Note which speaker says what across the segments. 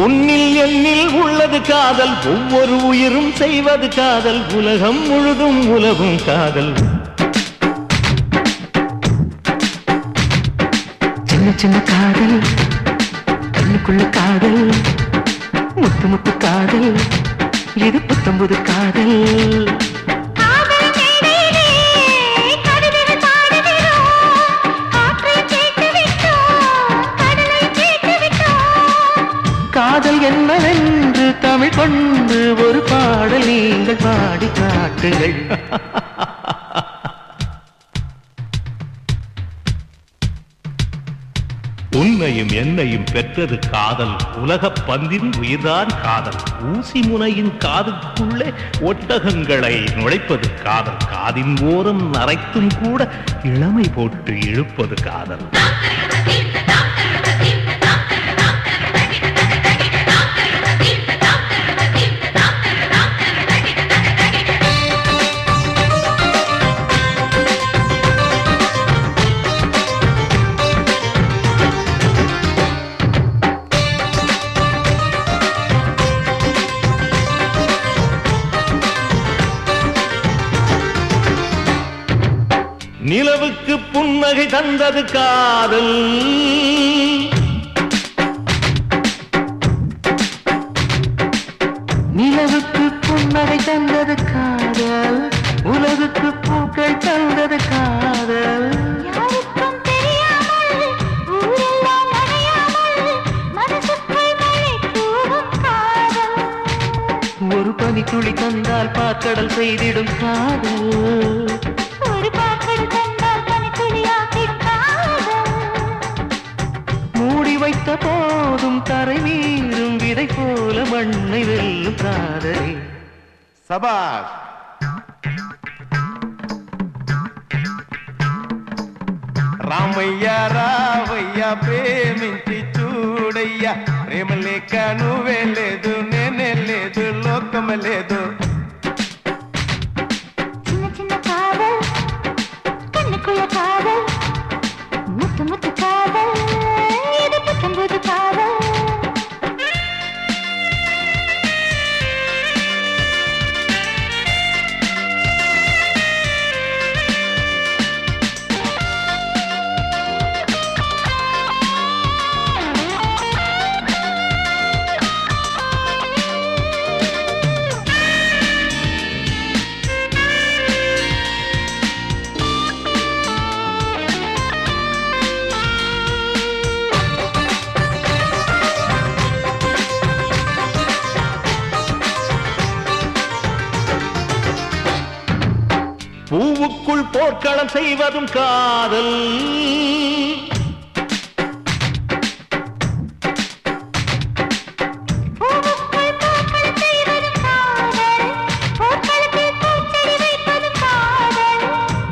Speaker 1: உன்னில் என்னில் உள்ளது காதல். ஒவ்வொரு உயிரும் செய்வது காதல். உலகம் முழுதும் உலகும் காதல்.
Speaker 2: சின்ன சின்ன காதல். கண்ணுக்குள்ள காதல். முத்து முத்து காதல். இது புத்தம்புது காதல்.
Speaker 3: காதல்
Speaker 2: என்னவென்று தமிழ் கொண்டு ஒரு பாடல் நீங்கள் பாடி காட்டுங்கள்.
Speaker 1: உன்னையும் என்னையும் பெற்றது காதல். உலகப் பந்தின் உயிர்தான் காதல். ஊசி முனையின் காதுக்குள்ளே ஒட்டகங்களை நுழைப்பது காதல். காதின் ஓரம் நரைத்தும் கூட இளமை போட்டு இழுப்பது காதல். நிலவுக்கு புன்னகை தந்தது காதல்.
Speaker 2: நிலவுக்கு புன்னகை தந்தது காதல். உலகுக்கு பூக்கள் தந்தது காதல். ஒரு பனி துளி தந்தால் பாக்கடல் செய்திடும் காதல். போல மண்ணை வெல்லும் காதல்
Speaker 4: சபாஷ் రామయ్య రావయ్య ప్రేమించి చూడయ్యా ప్రేమ లేక నువ్వే లేదు నేనే లేదు లోకం లేదు
Speaker 1: பூவுக்குள் போர்க்களம் செய்வதும் காதல்.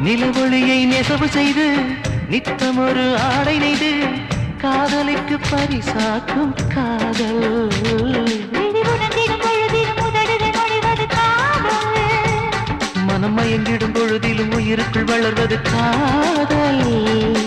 Speaker 2: நிலவொளியை நெசவு செய்து நித்தம் ஒரு ஆடை நெய்து காதலுக்கு பரிசாக்கும் காதல். மயங்கிடும் பொழுதிலும் உயிருக்குள் வளர்வது காதல்.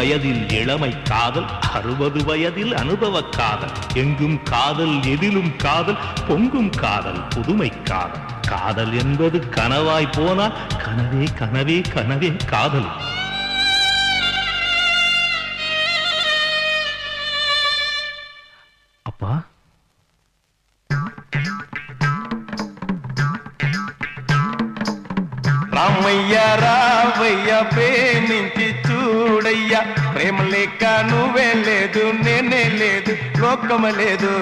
Speaker 1: வயதில் இளமை காதல் அறுபது வயதில் அனுபவ காதல். எங்கும் காதல் எதிலும் காதல் பொங்கும் காதல் புதுமை காதல். காதல் என்பது கனவாய் போனால் கனவே கனவே கனவே காதல். அப்பா?
Speaker 4: ராமையா ராவையா பே చూడయ్యా నువ్వే లేదు నేనే లేదు లోకం లేదు.